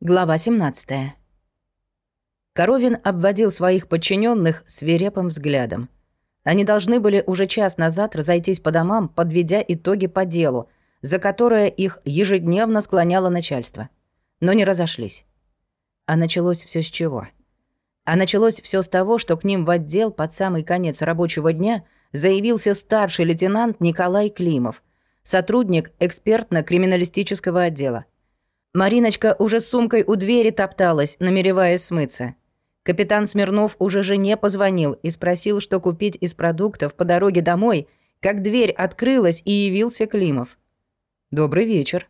Глава 17. Коровин обводил своих подчиненных свирепым взглядом. Они должны были уже час назад разойтись по домам, подведя итоги по делу, за которое их ежедневно склоняло начальство. Но не разошлись. А началось все с чего? А началось все с того, что к ним в отдел под самый конец рабочего дня заявился старший лейтенант Николай Климов, сотрудник экспертно-криминалистического отдела. Мариночка уже с сумкой у двери топталась, намереваясь смыться. Капитан Смирнов уже жене позвонил и спросил, что купить из продуктов по дороге домой, как дверь открылась и явился Климов. «Добрый вечер».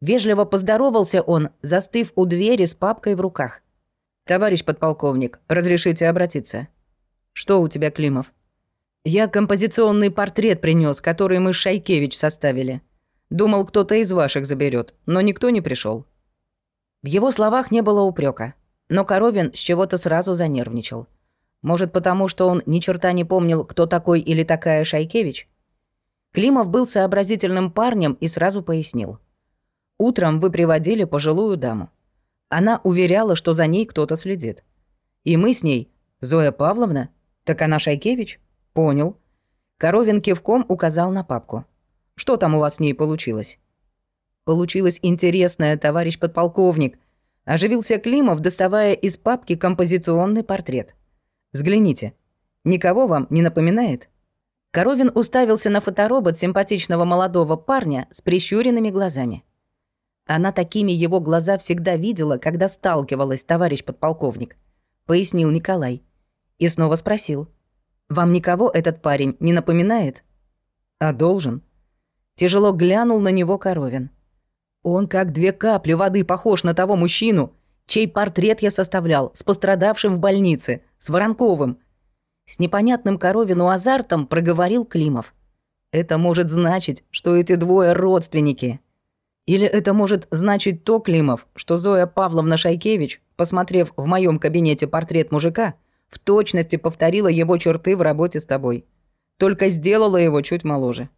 Вежливо поздоровался он, застыв у двери с папкой в руках. «Товарищ подполковник, разрешите обратиться?» «Что у тебя, Климов?» «Я композиционный портрет принес, который мы с Шайкевич составили. Думал, кто-то из ваших заберет, но никто не пришел. В его словах не было упрека, но Коровин с чего-то сразу занервничал. Может, потому что он ни черта не помнил, кто такой или такая Шайкевич? Климов был сообразительным парнем и сразу пояснил. «Утром вы приводили пожилую даму. Она уверяла, что за ней кто-то следит. И мы с ней, Зоя Павловна, так она Шайкевич? Понял». Коровин кивком указал на папку. Что там у вас с ней получилось?» «Получилось интересное, товарищ подполковник», — оживился Климов, доставая из папки композиционный портрет. «Взгляните. Никого вам не напоминает?» Коровин уставился на фоторобот симпатичного молодого парня с прищуренными глазами. Она такими его глаза всегда видела, когда сталкивалась, товарищ подполковник, пояснил Николай. И снова спросил. «Вам никого этот парень не напоминает?» «А должен», Тяжело глянул на него Коровин. Он как две капли воды похож на того мужчину, чей портрет я составлял с пострадавшим в больнице, с Воронковым. С непонятным Коровину азартом проговорил Климов. Это может значить, что эти двое родственники. Или это может значить то, Климов, что Зоя Павловна Шайкевич, посмотрев в моем кабинете портрет мужика, в точности повторила его черты в работе с тобой. Только сделала его чуть моложе.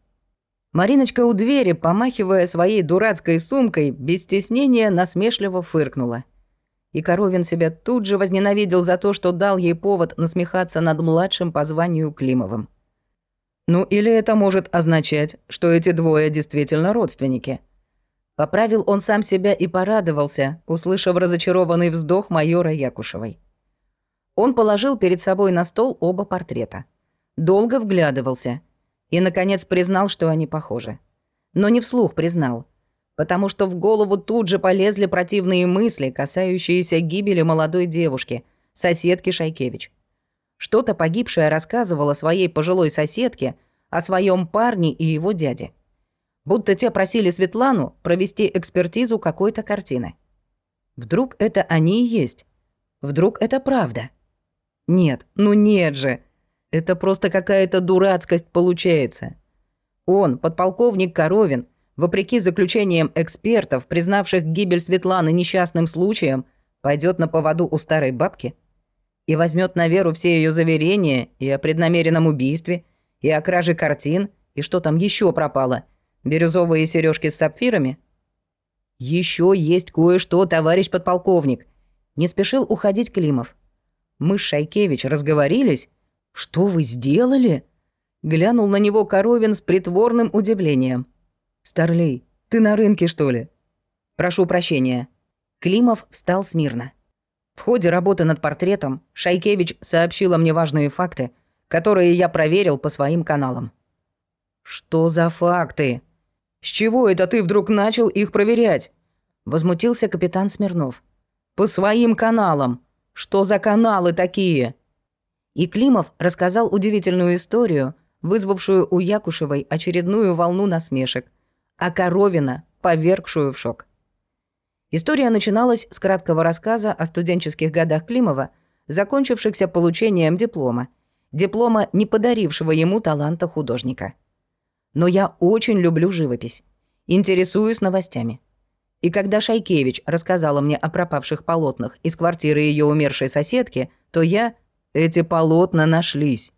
Мариночка у двери, помахивая своей дурацкой сумкой, без стеснения насмешливо фыркнула. И Коровин себя тут же возненавидел за то, что дал ей повод насмехаться над младшим по званию Климовым. «Ну или это может означать, что эти двое действительно родственники?» Поправил он сам себя и порадовался, услышав разочарованный вздох майора Якушевой. Он положил перед собой на стол оба портрета. Долго вглядывался — и, наконец, признал, что они похожи. Но не вслух признал, потому что в голову тут же полезли противные мысли, касающиеся гибели молодой девушки, соседки Шайкевич. Что-то погибшая рассказывала своей пожилой соседке о своем парне и его дяде. Будто те просили Светлану провести экспертизу какой-то картины. Вдруг это они и есть? Вдруг это правда? Нет, ну нет же. Это просто какая-то дурацкость получается. Он, подполковник Коровин, вопреки заключениям экспертов, признавших гибель Светланы несчастным случаем, пойдет на поводу у старой бабки и возьмет на веру все ее заверения и о преднамеренном убийстве, и о краже картин, и что там еще пропало, бирюзовые сережки с сапфирами. Еще есть кое-что, товарищ подполковник. Не спешил уходить Климов. Мы с Шайкевич разговорились, «Что вы сделали?» Глянул на него Коровин с притворным удивлением. «Старлей, ты на рынке, что ли?» «Прошу прощения». Климов встал смирно. В ходе работы над портретом Шайкевич сообщила мне важные факты, которые я проверил по своим каналам. «Что за факты? С чего это ты вдруг начал их проверять?» Возмутился капитан Смирнов. «По своим каналам. Что за каналы такие?» И Климов рассказал удивительную историю, вызвавшую у Якушевой очередную волну насмешек, а Коровина повергшую в шок. История начиналась с краткого рассказа о студенческих годах Климова, закончившихся получением диплома. Диплома, не подарившего ему таланта художника. Но я очень люблю живопись. Интересуюсь новостями. И когда Шайкевич рассказала мне о пропавших полотнах из квартиры ее умершей соседки, то я эти полотна нашлись.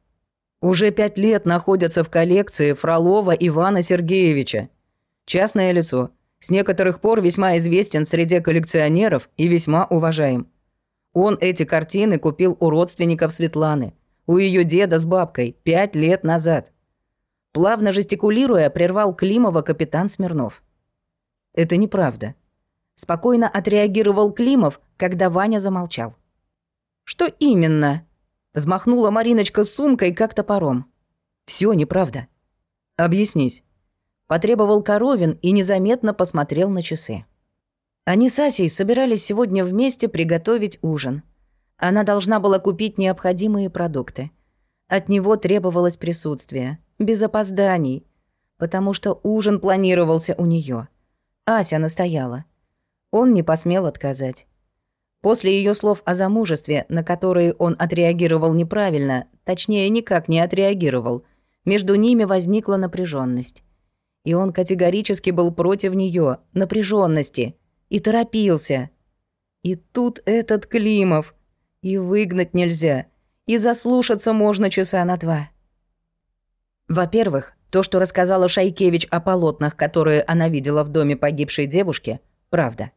Уже пять лет находятся в коллекции Фролова Ивана Сергеевича. Частное лицо. С некоторых пор весьма известен в среде коллекционеров и весьма уважаем. Он эти картины купил у родственников Светланы, у ее деда с бабкой, пять лет назад. Плавно жестикулируя, прервал Климова капитан Смирнов. Это неправда. Спокойно отреагировал Климов, когда Ваня замолчал. «Что именно?» Взмахнула Мариночка сумкой, как топором. Все неправда. Объяснись. Потребовал Коровин и незаметно посмотрел на часы. Они с Асей собирались сегодня вместе приготовить ужин. Она должна была купить необходимые продукты. От него требовалось присутствие, без опозданий, потому что ужин планировался у нее. Ася настояла. Он не посмел отказать. После ее слов о замужестве, на которые он отреагировал неправильно, точнее, никак не отреагировал, между ними возникла напряженность. И он категорически был против нее напряженности, и торопился. И тут этот Климов. И выгнать нельзя, и заслушаться можно часа на два. Во-первых, то, что рассказала Шайкевич о полотнах, которые она видела в доме погибшей девушки, правда.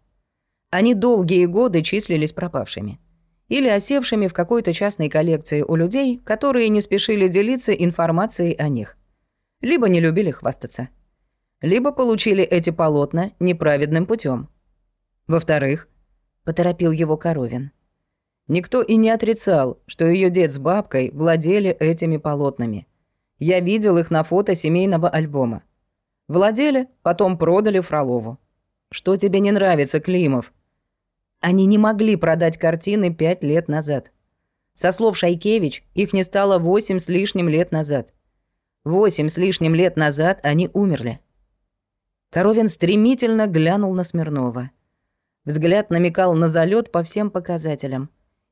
Они долгие годы числились пропавшими. Или осевшими в какой-то частной коллекции у людей, которые не спешили делиться информацией о них. Либо не любили хвастаться. Либо получили эти полотна неправедным путем. Во-вторых, поторопил его Коровин. Никто и не отрицал, что ее дед с бабкой владели этими полотнами. Я видел их на фото семейного альбома. Владели, потом продали Фролову. Что тебе не нравится, Климов? Они не могли продать картины пять лет назад. Со слов Шайкевич, их не стало восемь с лишним лет назад. Восемь с лишним лет назад они умерли. Коровин стремительно глянул на Смирнова. Взгляд намекал на залет по всем показателям.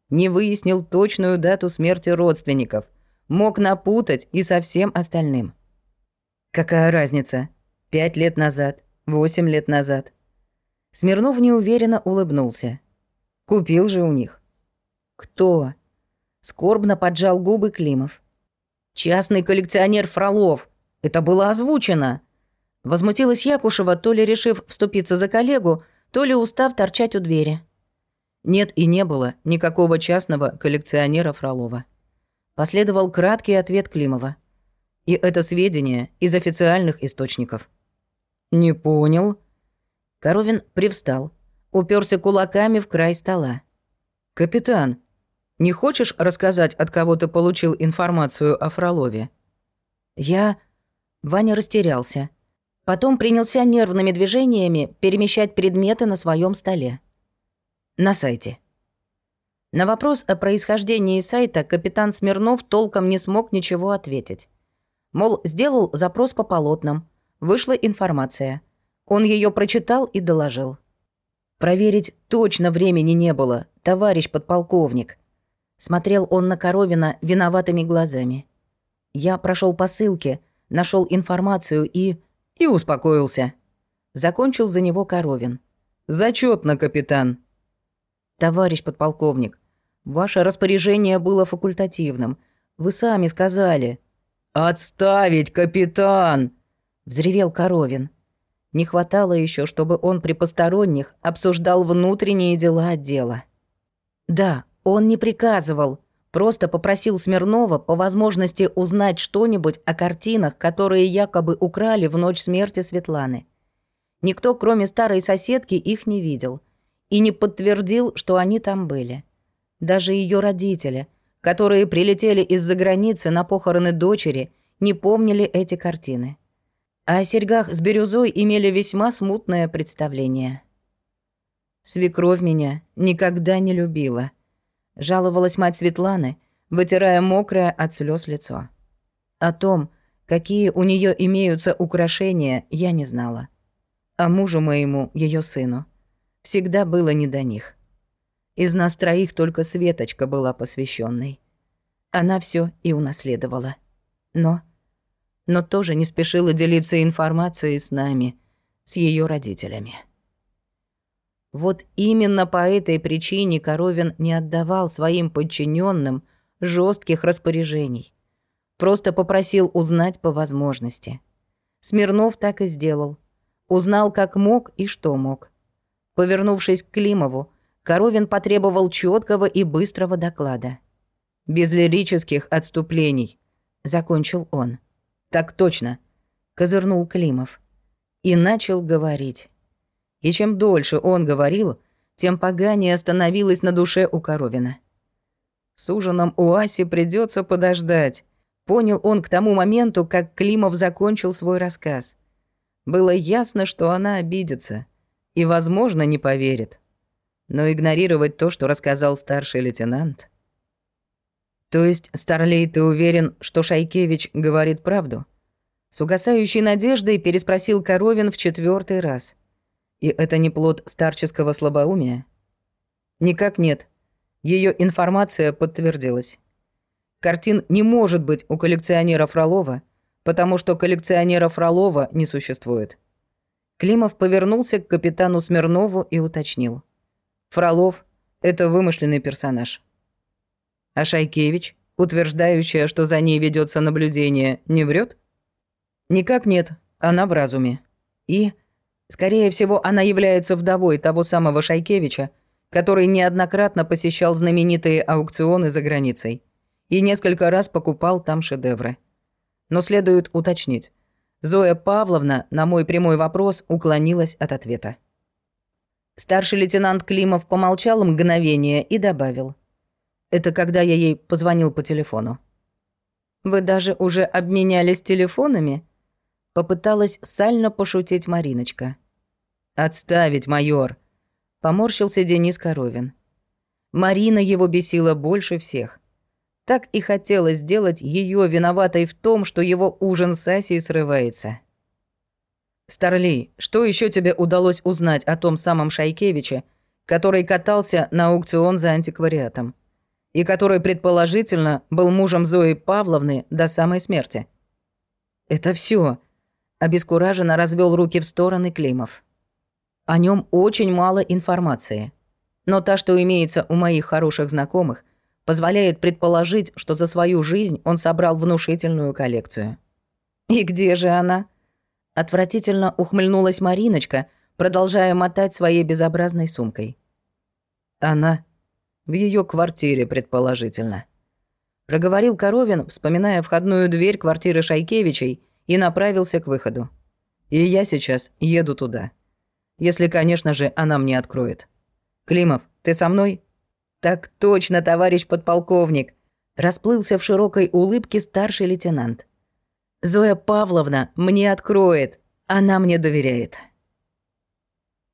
Не выяснил точную дату смерти родственников. Мог напутать и со всем остальным. Какая разница? Пять лет назад, восемь лет назад. Смирнов неуверенно улыбнулся. Купил же у них. Кто? Скорбно поджал губы Климов. Частный коллекционер Фролов. Это было озвучено. Возмутилась Якушева, то ли решив вступиться за коллегу, то ли устав торчать у двери. Нет и не было никакого частного коллекционера Фролова. Последовал краткий ответ Климова. И это сведения из официальных источников. «Не понял», Коровин привстал, уперся кулаками в край стола. «Капитан, не хочешь рассказать, от кого ты получил информацию о Фролове?» «Я...» Ваня растерялся. Потом принялся нервными движениями перемещать предметы на своем столе. На сайте. На вопрос о происхождении сайта капитан Смирнов толком не смог ничего ответить. Мол, сделал запрос по полотнам, вышла информация. Он ее прочитал и доложил. Проверить точно времени не было, товарищ подполковник. Смотрел он на Коровина виноватыми глазами. Я прошел по ссылке, нашел информацию и... и успокоился. Закончил за него Коровин. Зачетно, капитан. Товарищ подполковник, ваше распоряжение было факультативным. Вы сами сказали. Отставить, капитан! взревел Коровин. Не хватало еще, чтобы он при посторонних обсуждал внутренние дела отдела. Да, он не приказывал, просто попросил Смирнова по возможности узнать что-нибудь о картинах, которые якобы украли в ночь смерти Светланы. Никто, кроме старой соседки, их не видел и не подтвердил, что они там были. Даже ее родители, которые прилетели из-за границы на похороны дочери, не помнили эти картины о серьгах с бирюзой имели весьма смутное представление. Свекровь меня никогда не любила. Жаловалась мать Светланы, вытирая мокрое от слез лицо. О том, какие у нее имеются украшения, я не знала. А мужу моему, ее сыну, всегда было не до них. Из нас троих только Светочка была посвященной. Она все и унаследовала. Но но тоже не спешила делиться информацией с нами, с ее родителями. Вот именно по этой причине Коровин не отдавал своим подчиненным жестких распоряжений. Просто попросил узнать по возможности. Смирнов так и сделал. Узнал, как мог и что мог. Повернувшись к Климову, Коровин потребовал четкого и быстрого доклада. «Без лирических отступлений», — закончил он. «Так точно», — козырнул Климов. И начал говорить. И чем дольше он говорил, тем поганее становилось на душе у Коровина. С ужином у Аси придется подождать. Понял он к тому моменту, как Климов закончил свой рассказ. Было ясно, что она обидится и, возможно, не поверит. Но игнорировать то, что рассказал старший лейтенант... То есть, Старлей, ты уверен, что Шайкевич говорит правду? С угасающей надеждой переспросил Коровин в четвертый раз. И это не плод старческого слабоумия? Никак нет. Ее информация подтвердилась. Картин не может быть у коллекционера Фролова, потому что коллекционера Фролова не существует. Климов повернулся к капитану Смирнову и уточнил. Фролов — это вымышленный персонаж. А Шайкевич, утверждающая, что за ней ведется наблюдение, не врет? Никак нет, она в разуме. И Скорее всего, она является вдовой того самого Шайкевича, который неоднократно посещал знаменитые аукционы за границей и несколько раз покупал там шедевры. Но следует уточнить. Зоя Павловна на мой прямой вопрос уклонилась от ответа. Старший лейтенант Климов помолчал мгновение и добавил. «Это когда я ей позвонил по телефону». «Вы даже уже обменялись телефонами?» Попыталась сально пошутить Мариночка. «Отставить, майор!» Поморщился Денис Коровин. Марина его бесила больше всех. Так и хотела сделать ее виноватой в том, что его ужин с Асей срывается. «Старлей, что еще тебе удалось узнать о том самом Шайкевиче, который катался на аукцион за антиквариатом, и который, предположительно, был мужем Зои Павловны до самой смерти?» «Это все, Обескураженно развел руки в стороны Климов. О нем очень мало информации. Но та, что имеется у моих хороших знакомых, позволяет предположить, что за свою жизнь он собрал внушительную коллекцию. «И где же она?» Отвратительно ухмыльнулась Мариночка, продолжая мотать своей безобразной сумкой. «Она в ее квартире, предположительно», — проговорил Коровин, вспоминая входную дверь квартиры Шайкевичей и направился к выходу. И я сейчас еду туда. Если, конечно же, она мне откроет. Климов, ты со мной? Так точно, товарищ подполковник. Расплылся в широкой улыбке старший лейтенант. Зоя Павловна мне откроет. Она мне доверяет.